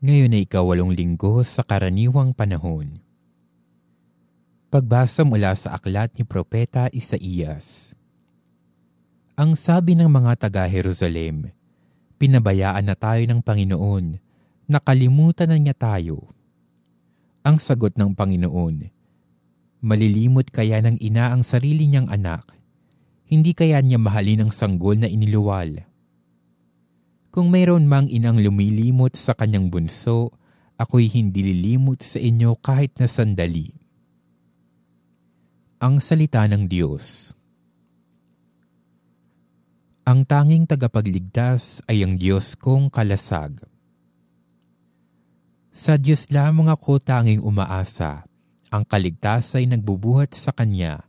Ngayon ay ikawalong linggo sa karaniwang panahon. Pagbasa mula sa aklat ni Propeta Isaías. Ang sabi ng mga taga-Jerusalem, pinabayaan na tayo ng Panginoon, nakalimutan na niya tayo. Ang sagot ng Panginoon, malilimot kaya ng ina ang sarili niyang anak, hindi kaya niya mahalin ang sanggol na iniluwal kung mayroon mang inang lumilimot sa kanyang bunso, ako'y hindi lilimot sa inyo kahit na sandali. Ang Salita ng Diyos Ang tanging tagapagligtas ay ang Diyos kong kalasag. Sa Diyos lamang ako tanging umaasa. Ang kaligtas ay nagbubuhat sa Kanya.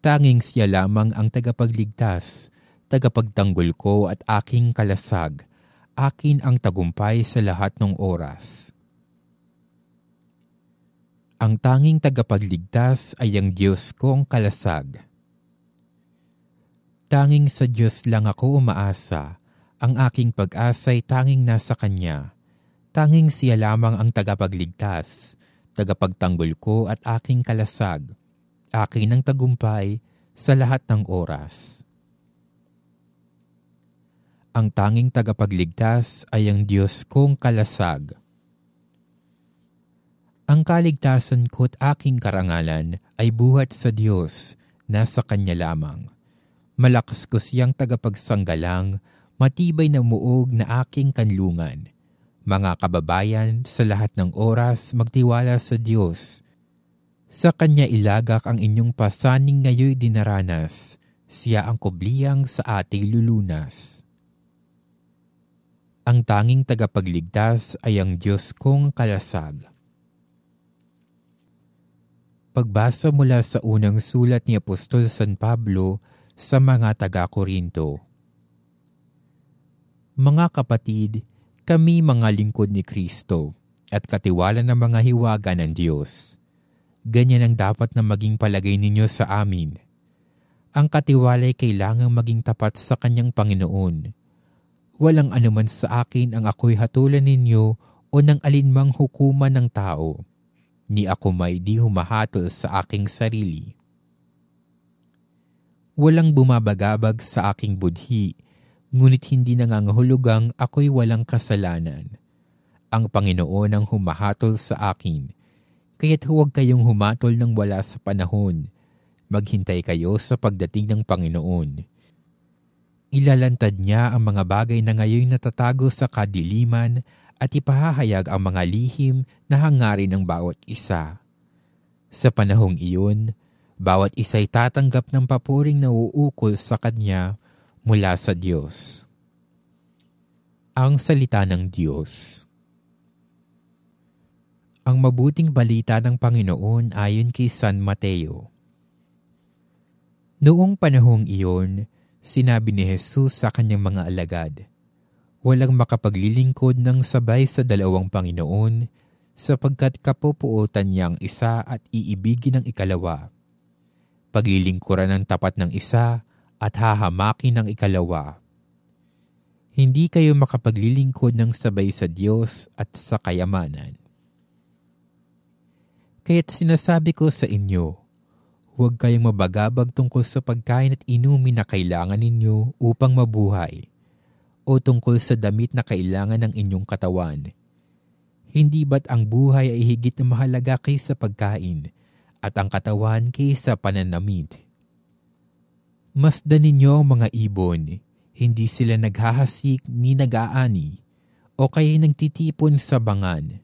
Tanging siya lamang ang tagapagligtas tagapagtanggol ko at aking kalasag, akin ang tagumpay sa lahat ng oras. Ang tanging tagapagligtas ay ang Diyos kong kalasag. Tanging sa Diyos lang ako umaasa, ang aking pag-asa'y tanging nasa Kanya. Tanging siya lamang ang tagapagligtas, tagapagtanggol ko at aking kalasag, akin ang tagumpay sa lahat ng oras. Ang tanging tagapagligtas ay ang Diyos kong kalasag. Ang kaligtasan ko't aking karangalan ay buhat sa Diyos, nasa Kanya lamang. Malakas ko siyang tagapagsanggalang, matibay na muog na aking kanlungan. Mga kababayan, sa lahat ng oras magtiwala sa Diyos. Sa Kanya ilagak ang inyong pasaning ngayoy dinaranas. Siya ang kubliyang sa ating lulunas. Ang tanging tagapagligtas ay ang Diyos kong kalasag. Pagbasa mula sa unang sulat ni Apostol San Pablo sa mga taga-Korinto. Mga kapatid, kami mga lingkod ni Kristo at katiwala ng mga hiwaga ng Diyos. Ganyan ang dapat na maging palagay ninyo sa amin. Ang katiwala ay kailangang maging tapat sa kanyang Panginoon walang anuman sa akin ang ako'y hatulan ninyo o ng alinmang hukuman ng tao. Ni ako may di humahatol sa aking sarili. Walang bumabagabag sa aking budhi, ngunit hindi nangangahulugang ako'y walang kasalanan. Ang Panginoon ang humahatol sa akin, kaya't huwag kayong humatol ng wala sa panahon. Maghintay kayo sa pagdating ng Panginoon Ilalantad niya ang mga bagay na ngayon natatago sa kadiliman at ipahahayag ang mga lihim na hangarin ng bawat isa. Sa panahong iyon, bawat isa'y tatanggap ng papuring nauukol sa Kanya mula sa Diyos. Ang Salita ng Diyos Ang mabuting balita ng Panginoon ayon kay San Mateo. Noong panahong iyon, Sinabi ni Jesus sa kanyang mga alagad, Walang makapaglilingkod ng sabay sa dalawang Panginoon, sapagkat kapupuotan niya ang isa at iibigin ang ikalawa. Paglilingkuran ng tapat ng isa at hahamakin ng ikalawa. Hindi kayo makapaglilingkod ng sabay sa Diyos at sa kayamanan. Kaya't sinasabi ko sa inyo, Huwag kayong mabagabag tungkol sa pagkain at inumin na kailangan ninyo upang mabuhay o tungkol sa damit na kailangan ng inyong katawan. Hindi ba't ang buhay ay higit na mahalaga kaysa pagkain at ang katawan kaysa pananamit? Masdan ninyo ang mga ibon, hindi sila naghahasik ni nag-aani o kaya nagtitipon sa bangan.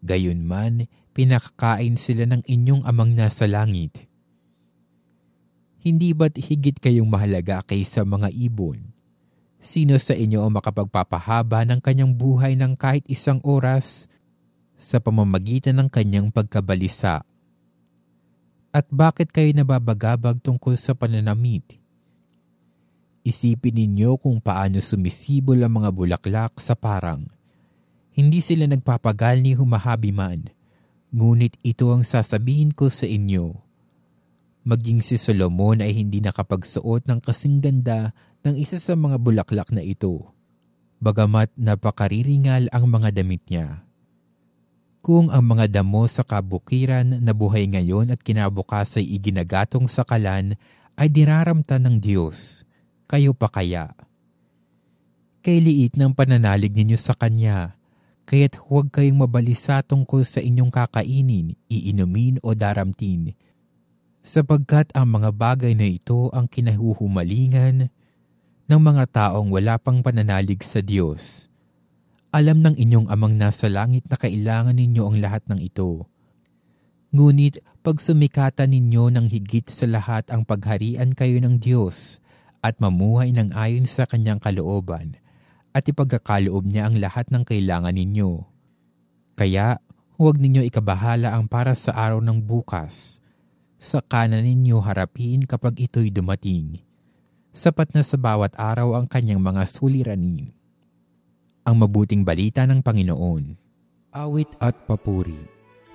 Gayunman, pinakakain sila ng inyong amang nasa langit hindi ba't higit kayong mahalaga kaysa mga ibon? Sino sa inyo ang makapagpapahaba ng kanyang buhay ng kahit isang oras sa pamamagitan ng kanyang pagkabalisa? At bakit kayo nababagabag tungkol sa pananamit? Isipin ninyo kung paano sumisibol ang mga bulaklak sa parang. Hindi sila nagpapagal ni humahabi man, ngunit ito ang sasabihin ko sa inyo – Maging si Solomon ay hindi nakapagsuot ng kasing ganda ng isa sa mga bulaklak na ito. bagamat napakariringal ang mga damit niya. Kung ang mga damo sa kabukiran na buhay ngayon at kinabukas ay iginagatong sa kalan ay diraramta ng Diyos, kayo pa kaya? Kay liit ng pananalig ninyo sa Kanya, kaya't huwag kayong mabalisa tungkol sa inyong kakainin, iinumin o daramtin, sapagkat ang mga bagay na ito ang kinahuhumalingan ng mga taong wala pang pananalig sa Diyos. Alam ng inyong amang nasa langit na kailangan ninyo ang lahat ng ito. Ngunit pag sumikatan ninyo ng higit sa lahat ang pagharian kayo ng Diyos at mamuhay ng ayon sa kanyang kalooban, at ipagkakaloob niya ang lahat ng kailangan ninyo. Kaya huwag ninyo ikabahala ang para sa araw ng bukas. Sa kanan ninyo harapin kapag ito'y dumating. Sapat na sa bawat araw ang kanyang mga suliranin. Ang mabuting balita ng Panginoon. Awit at papuri.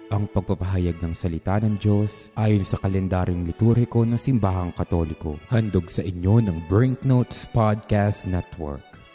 Ang pagpapahayag ng salita ng Diyos ayon sa kalendaryong liturhiko ng Simbahang Katoliko. Handog sa inyo ng Brinknotes Podcast Network.